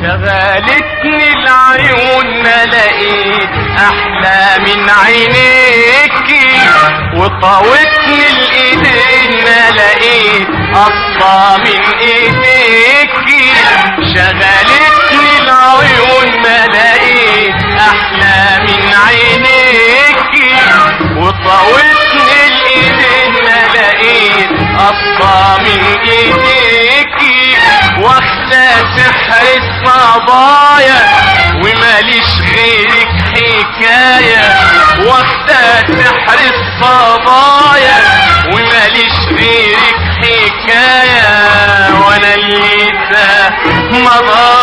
شغلتني العيون ما لقيت أحلى من عينيكي وطاوتني الإيدين ما لقيت قصة من ايديكي طولتني الايدين ما لقيت قصة من ايديكي واخلى سحر الصبايا وماليش غيرك حكاية. واخلى سحر الصبايا وماليش غيرك حكاية. وأنا اللي ده مضايا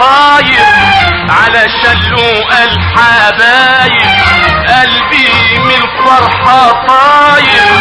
العصاير على شلو الحبايب قلبي من الفرحة طاير